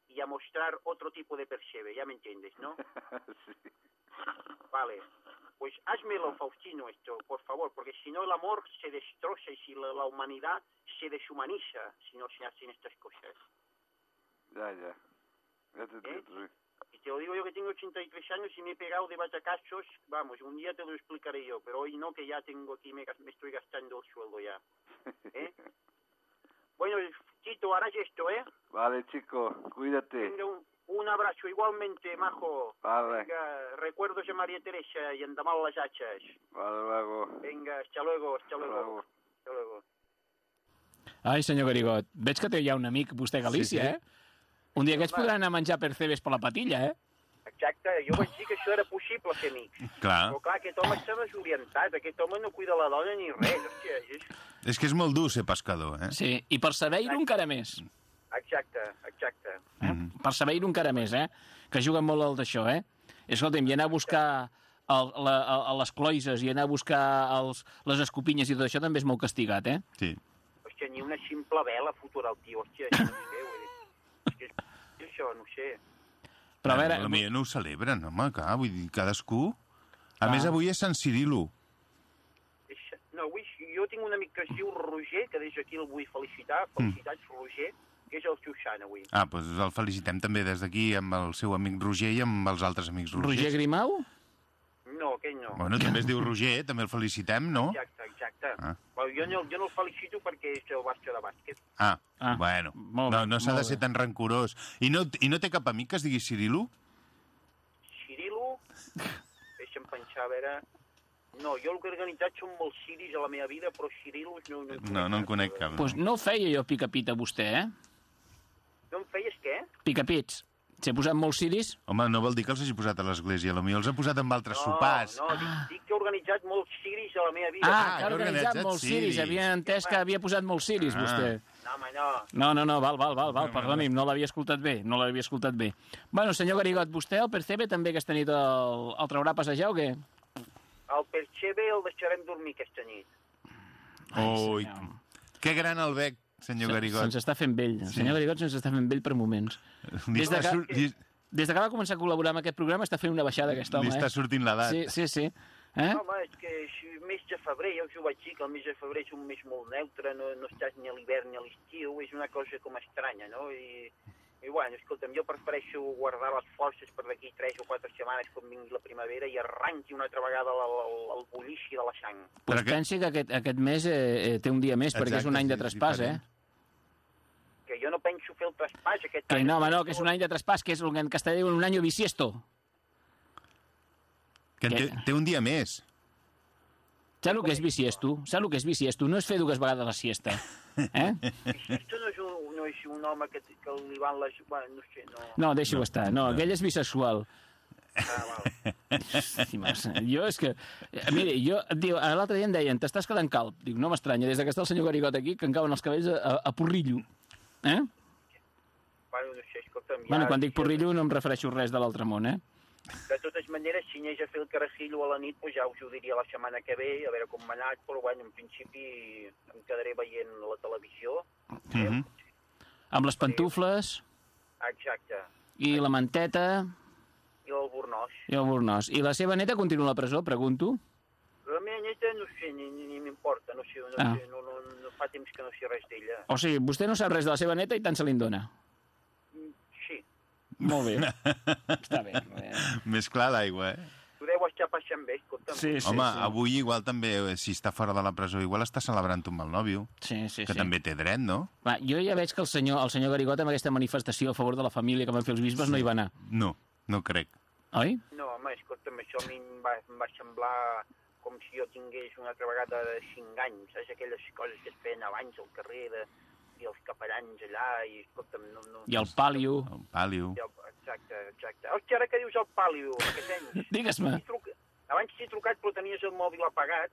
y a mostrar otro tipo de percebe, ya me entiendes, ¿no? sí. Vale. Pues házmelo, Faustino, esto, por favor, porque si no el amor se destroza y si la, la humanidad se deshumaniza si no se hacen estas cosas. Ya, ya. Sí. Y te lo digo yo que tengo 83 años y me he pegado de batacachos, vamos, un día te lo explicaré yo, pero hoy no, que ya tengo aquí, me, me estoy gastando el sueldo ya. ¿Eh? Bueno, Tito, harás esto, ¿eh? Vale, chico, cuídate. Un, un abrazo igualmente, majo. Vale, Venga, recuerdos de María Teresa y andamar las hachas. vale, luego. Venga, hasta luego, hasta luego. Luego. Hasta luego. Ai, senyor Garigot, veig que té ja un amic, vostè, a Galícia, Sí, sí. eh? Un dia aquests podran anar a menjar percebes per la patilla, eh? Exacte, jo vaig dir que això era possible fer amics. Clar. Però clar, aquest home està desorientat, aquest home no cuida la dona ni res. Hòstia, és... És que és molt dur ser pescador, eh? Sí, i per saber-ho encara més. Exacte, exacte. Eh? Per saber-ho encara més, eh? Que juguen molt al d'això, eh? Escolta'm, i anar a buscar el, la, el, les cloises i anar a buscar els, les escopinyes i tot això també és molt castigat, eh? Sí. Hòstia, ni una simple vela fotrà el tio, hòstia, això no sé, vull dir. És que és, és això, no ho sé. Però a veure... A mi no ho celebren, home, clar, vull dir, cadascú... A Clar. més, avui és Sant Cirilo. No, avui jo tinc un amic que es diu Roger, que des d'aquí el vull felicitar. Felicitats, Roger, que és el sant avui. Ah, doncs el felicitem també des d'aquí amb el seu amic Roger i amb els altres amics Rogers. Roger Grimau? No, aquell no. Bueno, també es diu Roger, també el felicitem, no? Exacte, exacte. Ah. Però jo, no, jo no el felicito perquè és el bàsquet de bàsquet. Ah, Ah, bueno. molt bé, no no s'ha de ser bé. tan rancorós. I no, I no té cap amic que es digui Cirilo? Cirilo, deixa'm pensar, a veure... No, jo el que he organitzat són molts ciris a la meva vida, però Cirilos no... No, No, no en conec cap. Doncs pues no feia jo pica-pita, vostè, eh? No em feies què? Pica-pits. S'ha posat molts ciris? Home, no vol dir que els hagi posat a l'església, potser els ha posat amb altres No, sopars. no, dic, dic que he organitzat molts ciris a la meva vida. Ah, Ah, que ha ha organitzat organitzat molts ciris. ciris. Havia entès que havia posat molts ciris, Ah. vostè. No, home, no. No, no, no, val, val, val, val, perdoni'm, no l'havia escoltat bé, no l'havia escoltat bé. Bueno, senyor Garigot, vostè el Percebe també aquesta nit el, el traurà a passejar o què? El Perchebe el deixarem dormir aquesta nit. Ui, senyor. que gran el bec, senyor Garigot. Se'ns està fent vell. El senyor Garigot se'ns està fent vell per moments. Li Des de que- sur li, Des de que va començar a col·laborar amb aquest programa està fent una baixada aquest home, li està eh? sortint l'edat. Sí, sí, sí. Eh? Home, és que és mes de febrer, ja us ho vaig dir, que el mes de febrer és un mes molt neutre, no, no estàs ni a l'hivern ni a l'estiu, és una cosa com estranya, no? I, i bueno, escolta'm, jo prefereixo guardar les forces per d'aquí tres o quatre setmanes quan vingui la primavera i arranqui una altra vegada el, el, el bullici de la sang. Pues pensi que aquest, aquest mes eh, eh, té un dia més, perquè és un Exacte, any de sí, traspàs, eh? Que jo no penso fer el traspàs aquest Que any. no, home, no, que és un any de traspàs, que és el que en castellà diuen un any bisiesto. Que té, té un dia més. Saps el que és bisiesto? Saps el que és bisiesto? No és fer dues vegades la siesta. Eh? No és un, no és un home que, que li van les... Bueno, no sé, no... No, deixa-ho estar. No, aquell és bisexual. Ah, val. Mas, jo és que... eh, Mire, jo, l'altre dia em deien, t'estàs quedant calp. Dic, no m'estranya, des que està el senyor Garigot aquí, que em cauen els cabells a, a, a porrillo. Eh? Bueno, no sé, escolta'm... Bueno, quan dic porrillo no em refereixo res de l'altre món, eh? De totes maneres, si anés a fer el carajillo a la nit, pues ja us ho diria la setmana que ve, a veure com m'ha anat, però bueno, en principi em quedaré veient la televisió. Mm -hmm. Amb les pantufles Exacte. i la manteta I l'albornoz. i el bornós. I la seva neta continua a la presó, pregunto? Neta no sé, ni, ni, ni m'importa, no sé, no, Ah. sé no, no, no fa temps que no sé res d'ella. O sigui, vostè no sap res de la seva neta i tant se li'n dona. Mm, Sí, Molt bé. Està bé. Eh? Més clar l'aigua, eh? tu deu estar passant bé, escolta'm. Sí, sí, Home, sí. avui igual també, eh, si està fora de la presó, igual està celebrant amb el nòvio, Sí, sí, que sí. també té dret, no? Va, jo ja veig que el senyor, el senyor Garigot amb aquesta manifestació a favor de la família que van fer els bisbes no hi va anar. No, no crec. Oi? No, home, escolta'm, això a mi em va, em va semblar com si jo tingués una altra vegada de 5 anys, saps? Aquelles coses que es feien abans al carrer, de, i els caparans allà, i escolta'm, no... no I el pàlio. El pàlio. Exacte, exacte. Hòstia, ara que dius el pàlio, aquests anys... Digues-me. Abans t'he trucat, però tenies el mòbil apagat.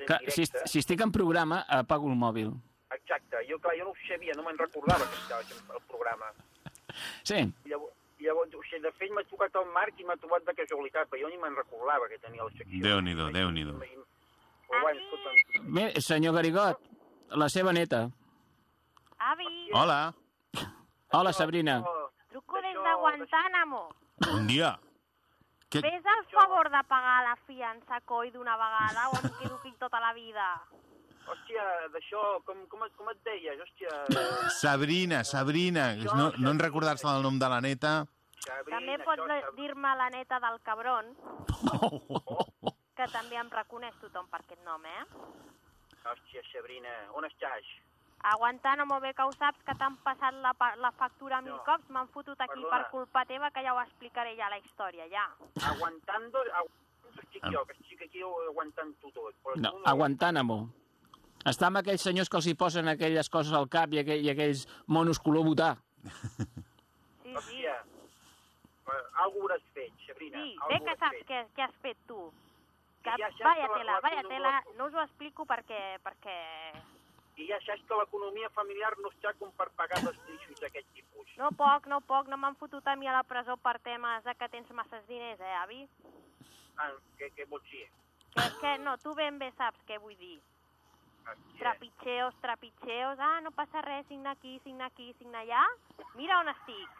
Que, si, si estic en programa, apago el mòbil. Exacte. Jo, clar, jo no ho sabia, no me'n recordava que estaves en el programa. Sí, I llavors, i llavors o sigui, de fet, m'ha trucat el Marc i m'ha trobat de casualitat, però jo ni me'n recordava que tenia la secció. Déu-n'hi-do, Déu-n'hi-do. Bé, senyor Garigot, la seva neta. Avi, Hola. Hola, Sabrina. Truco des de Guantánamo. Bon dia. Què... Fes el favor de pagar la fiança, coi, d'una vegada, o em quedo aquí tota la vida. Hòstia, d'això, com, com, et- com et deies? Hòstia, Sabrina, Sabrina. No, no en recordar-se el nom de la neta. Sabrina, També pots dir-me la neta del cabron, que també em reconeix tothom per aquest nom, eh? Hòstia, Sabrina, on estàs? A Guantánamo bé que ho saps, que t'han passat la, la factura mil No. cops, m'han fotut aquí Perdona. per culpa teva, que ja ho explicaré ja la història, ja. Aguantando, aguantando estic jo, que estic aquí aguantant-ho tot. Però No, tu a Guantánamo. Està amb aquells senyors que els hi posen aquelles coses al cap i, aquell, i aquells monos color botà. Sí, sí. Algú hauràs fet, Sabrina. Sí, bé que saps què, què has fet tu. Que, Ja vaya tela, la vaya tela, no us ho explico perquè, perquè I ja saps que l'economia familiar no està com per pagar els lixos d'aquest tipus. no poc, no poc, no m'han fotut a mi a la presó per temes de que tens masses diners, eh, avi? Ah, què, què vols dir? Que, que no, tu ben bé saps què vull dir. Trapitxeos, trapitxeos, ah, no passa res, signa aquí, signa aquí, signa allà. Mira on estic.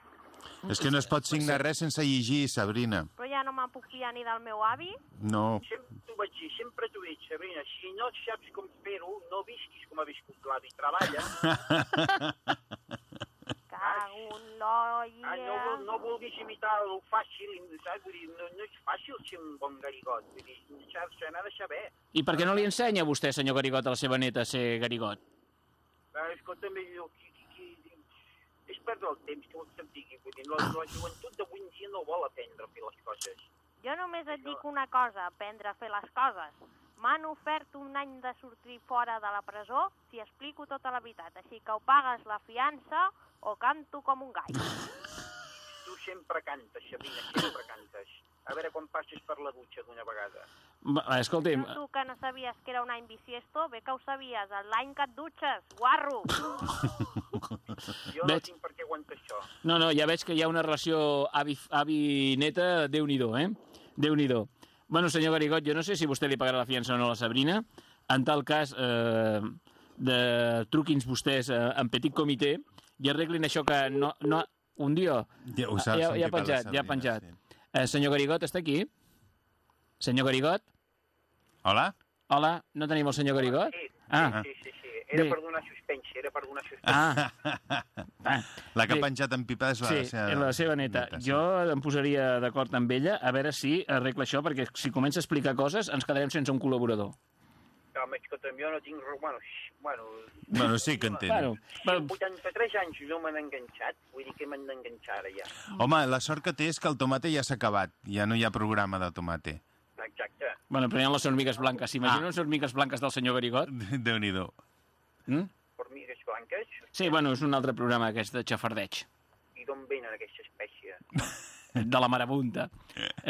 És que no es pot signar res sense llegir, Sabrina. Però ja no me'n puc fiar ni del meu avi. No. Sempre t'ho vaig dir, sempre t'ho he dit, Sabrina, si no saps com fer-ho, no visquis com ha viscut l'avi. Treballa, L'olla. ah, no, no vulguis imitar el fàcil, saps? Vull dir, no, no és fàcil ser un bon garigot. Vull dir, s'ha s'ha de saber. I per què no li ensenya vostè, senyor Garigot, a la seva neta a ser Garigot? Ah, escolta'm, jo, qui, qui, qui, és perdre el temps, que vols que et digui? Vull dir, la, la joventut d'avui en dia no vol aprendre a fer les coses. Jo només et dic una cosa, aprendre a fer les coses. M'han ofert un any de sortir fora de la presó si explico tota la veritat. Així que o pagues la fiança o canto com un gall. Tu sempre cantes, Sabrina, sempre cantes. A veure quan passes per la dutxa d'una vegada. Va, Escolti'm, Tu que no sabies que era un any bisiesto, bé que ho sabies, l'any que et dutxes, guarro. Jo Veig. no tinc per què aguantar això. no, no, ja veig que hi ha una relació avi-neta, avi déu-n'hi-do, eh? Déu-n'hi-do. Bueno, senyor Garigot, jo no sé si vostè li pagarà la fiança o no a la Sabrina. En tal cas, eh, de, truqui'ns vostès eh, en petit comitè i arreglin això que no... no un dia... Ja, ho ja, saps, ja, ja ha penjat, ja ha Sabrina, penjat. sí. Eh, senyor Garigot, està aquí? Senyor Garigot? Hola? Hola, no tenim el senyor Garigot? Sí, Ah. sí, sí, sí. Era Bé. per donar suspense, era per donar suspense. Ah, ah. La que Bé. ha penjat en pipa és la, Sí, seva, la seva neta. sí. Jo em posaria d'acord amb ella a veure si arregla això, perquè si comença a explicar coses ens quedarem sense un col·laborador. Home, escolta'm, jo no tinc... Bueno, bueno... Bueno, sí que entenc. Bueno, Si amb 83 anys no m'han enganxat, vull dir que m'han d'enganxar ara ja. Home, la sort que té és que el tomate ja s'ha acabat. Ja no hi ha programa de tomate. Exacte. bueno, però hi ha les hormigues blanques. S'imaginen Ah. les hormigues blanques del senyor Garigot? Déu-n'hi-do. Mm? Formigues blanques, Sí, bueno, és un altre programa aquest de xafardeig, i d'on venen aquesta espècie? de la marabunta.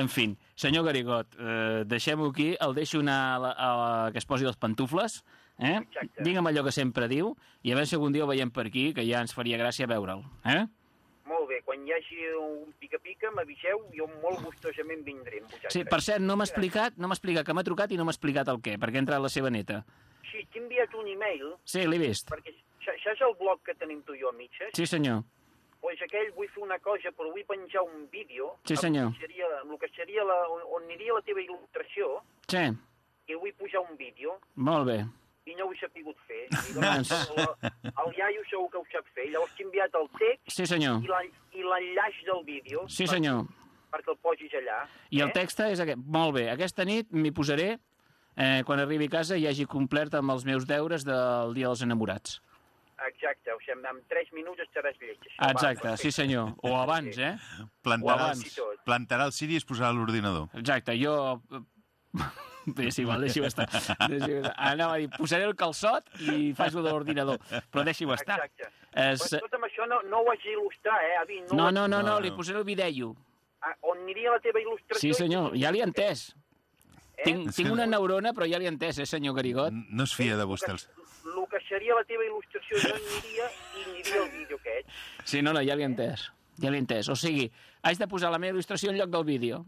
En fi, senyor Garigot, eh, deixem-ho aquí, el deixo anar a, la, a la, que es posi les pantufles, eh? Exacte. Digue'm allò que sempre diu, i a veure si algun dia el veiem per aquí, que ja ens faria gràcia veure'l. Eh? Molt bé, quan hi hagi un pica-pica m'aviseu, jo molt gustosament vindré amb vosaltres. Sí, per cert, no m'ha explicat, no m'ha explicat que m'ha trucat i no m'ha explicat el què, perquè ha entrat la seva neta. Sí, t'he enviat un e-mail, Sí, l'he vist. perquè sa- saps el blog que tenim tu i jo a mitges? Sí, senyor. Pues aquell vull fer una cosa, però vull penjar un vídeo Sí, senyor. amb, el que seria, amb el que seria la, on, on aniria la teva il·lustració, Sí, i vull pujar un vídeo, molt bé. i no ho he sapigut fer. I Doncs- el, el iaio segur que ho sap fer. Llavors t'he enviat el text Sí, senyor. i la- i l'enllaç del vídeo Sí, per- senyor. perquè el posis allà. I el eh? text és aquest. Molt bé. Aquesta nit m'hi posaré eh, quan arribi a casa i hagi complert amb els meus deures del Dia dels Enamorats. Exacte, o sigui, en 3 minuts estaràs lleig. Això, Ah, Exacte, va, sí senyor. O abans, eh? Plantarà, O el, abans. plantarà el Siri i es posarà l'ordinador. Exacte, jo... Bé, és igual, deixi-ho estar. Deixi Anava a dir, posaré el calçot i faig-ho de l'ordinador, però deixi-ho estar. Exacte. Es... Però escolta'm, això no, no ho has d'il·lustrar, eh, avi? No, has- no, no, no, No, li no. posaré el vídeo. Ah, on aniria la teva il·lustració? Sí, senyor, ja l'he entès. Eh? Tinc, tinc una neurona, però ja l'he entès, eh, senyor Garigot? No es fia de vostè. El que seria la teva il·lustració no hi aniria i aniria el vídeo aquest. Sí, no, no, ja l'he entès. Ja l'he entès. O sigui, haig de posar la meva il·lustració en lloc del vídeo.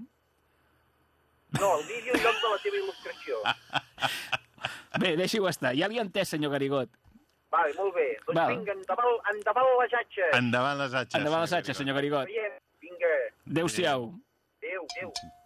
No, el vídeo en lloc de la teva il·lustració. Bé, deixi-ho estar. Ja l'he entès, senyor Garigot. Vale, molt bé. Doncs Val. vinga, endavant, endavant les atxes. Endavant les atxes. Endavant les atxes, senyor Garigot. Vinga. Adéu-siau. Adéu, adéu. I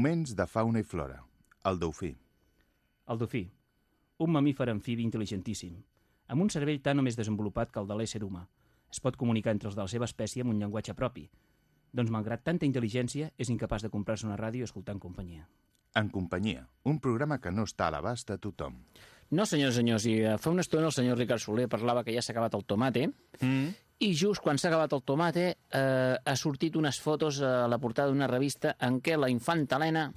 Moments de fauna i flora. El dofí. El dofí. Un mamífer amfibi intel·ligentíssim, amb un cervell tan o més desenvolupat que el de l'ésser humà. Es pot comunicar entre els de la seva espècie amb un llenguatge propi. Doncs, malgrat tanta intel·ligència, és incapaç de comprar-se una ràdio i escoltar en companyia. En companyia, un programa que no està a l'abast de tothom. No, senyors senyors, i eh, fa una estona el senyor Ricard Soler parlava que ja s'ha acabat el tomate, Mm. I just quan s'ha acabat el tomate eh, ha sortit unes fotos a la portada d'una revista en què la infanta Helena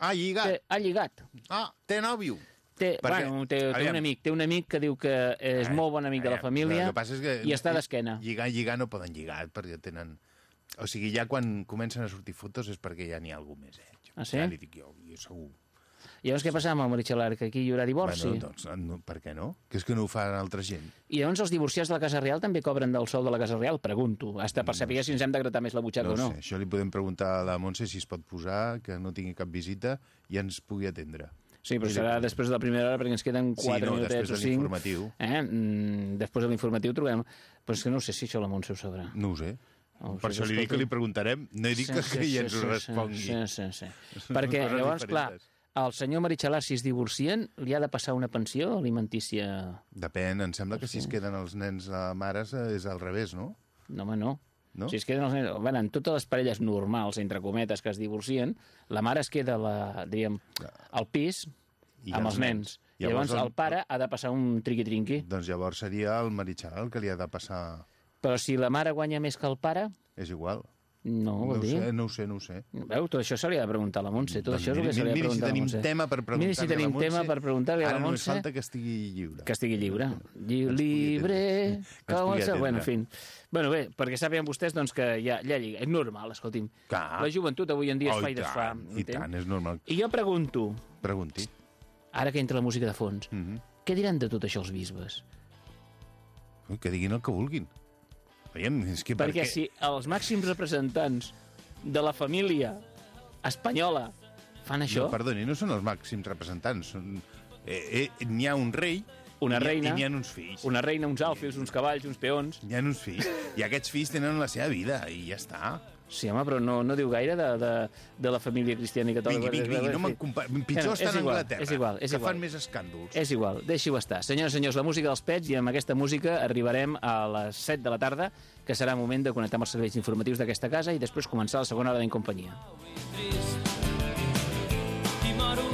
Ah, lligat. té, ha lligat. Ah, té nòvio. Té, Perquè- bueno, té, té aviam. un amic, té un amic que diu que és Ai, molt bon amic de la família que passa és que i està d'esquena. Lligar, lligar no poden lligar perquè tenen... O sigui, ja quan comencen a sortir fotos és perquè ja n'hi ha algú més, eh? Ah, sí? Ja li dic jo, jo segur. I llavors què passa amb el Meritxell que aquí hi haurà divorci? Bueno, doncs, no, per què no? Que és que no ho fan altra gent. I llavors els divorciats de la Casa Real també cobren del sou de la Casa Real? Pregunto, hasta per saber si ens hem de gratar més la butxaca No, o no. sé, això li podem preguntar a la Montse si es pot posar, que no tingui cap visita i ens pugui atendre. Sí, però Sí, serà sí. després de la primera hora perquè ens queden Sí, 4 no, minutets després o de 5. l'informatiu. Eh? Mm, després de l'informatiu trobem... Però és que no sé si això la Montse ho sabrà. No ho sé. Oh, per sí, això li dic que li preguntarem. No he dit que, que ella ens ho respongui. Sí, sí, sí. Perquè llavors, clar. Al senyor Meritxelà, si es divorcien, li ha de passar una pensió alimentícia... Depèn, em sembla que si es queden els nens a mares eh, és al revés, no? No, home, no. No? Si es queden els nens... Bueno, en totes les parelles normals, entre cometes, que es divorcien, la mare es queda, la, diríem, al pis I amb els nens. nens. I llavors, Llavors, el pare ha de passar un triqui-trinqui. Doncs llavors seria el Meritxal el que li ha de passar... Però si la mare guanya més que el pare, És igual. No, No ho sé, no ho sé, no ho sé. Veu, tot això se li ha de preguntar a la Montse. Tot Doncs això és el que se li ha de miri si preguntar a la tenim Montse. tema per preguntar-li Miri si a la tenim tema Montse. per preguntar-li a la Ara només Montse. falta que estigui lliure. Que estigui lliure. Lli pugui libre... atendre. Que el... atendre. Bueno, en fi. Bueno, bé, perquè sàpiguen vostès doncs, que ja, ja lliga. És normal, escolti'm. Clar. La joventut avui en dia es Oh, fa i desfà. tant, I entén? tant, és normal. I jo pregunto, Pregunti. ara que entra la música de fons, Mhm. què diran de tot això els bisbes? Que diguin el que vulguin. Veiem, és que Perquè perquè... si els màxims representants de la família espanyola fan això, No, perdoni, no són els màxims representants. Són... Eh, eh, N'hi ha un rei Una reina. i n'hi ha uns fills. una reina, uns àlfils, uns cavalls, uns peons... N'hi ha uns fills. I aquests fills tenen la seva vida i ja està. Sí, home, però no, no diu gaire de, de, de la família cristiana i catòlica. Vingui, vingui, vingui, no En me'n compar... Bueno, Pitjor és estan a igual, Anglaterra, és igual, és que igual. fan més escàndols. És igual, deixi-ho estar. Senyores i senyors, la música dels pets i amb aquesta música arribarem a les 7 de la tarda, que serà moment de connectar amb els serveis informatius d'aquesta casa i després començar la segona hora d'incompanyia. i moro